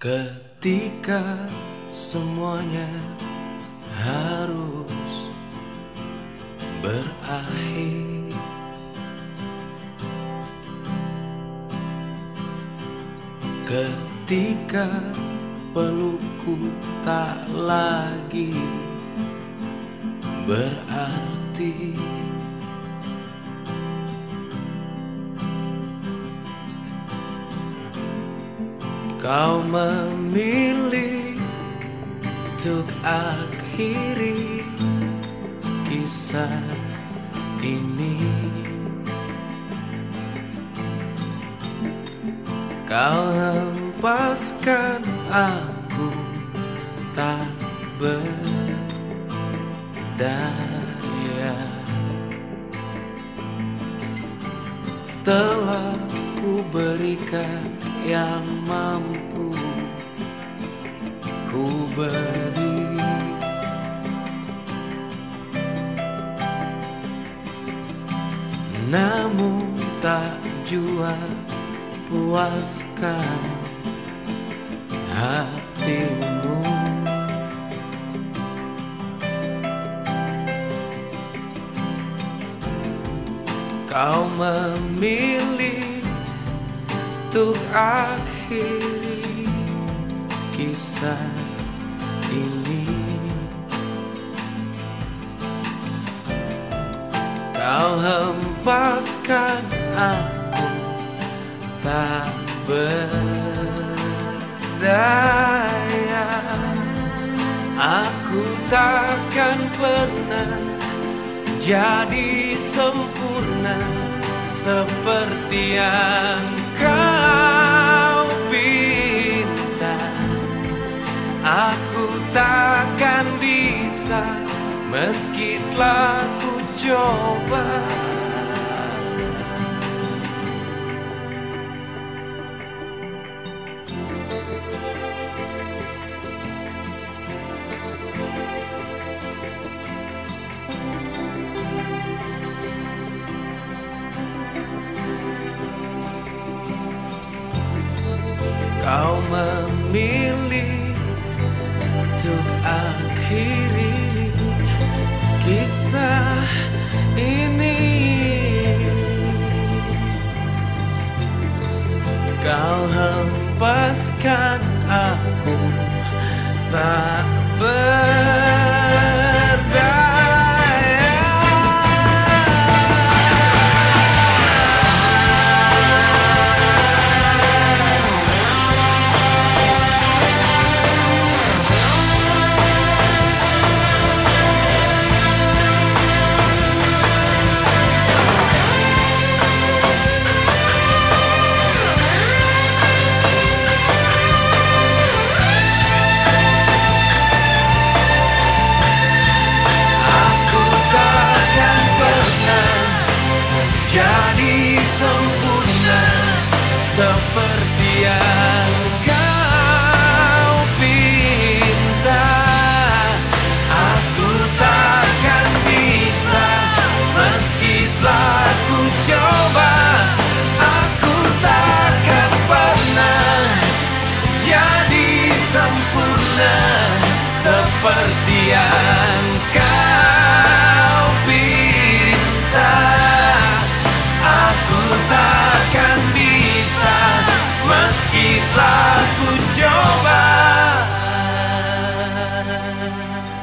Ketika semuanya harus berakhir. Ketika pelukku tak lagi berarti Kau memilih untuk akhiri kisah ini. Kau hempaskan aku tak berdaya. Telah ku berikan yang mampu ku beri. Namun tak jua puaskan hatimu. Kau memilih untuk akhiri kisah ini. Kau hempaskan aku tak berdaya. Aku takkan pernah jadi sempurna seperti yang kau pinta Aku takkan bisa meski telah ku coba Kau memilih untuk akhiri kisah ini. Kau hempaskan aku tak seperti yang kau pinta. Aku takkan bisa meski telah ku coba. Aku takkan pernah jadi sempurna seperti yang kau time.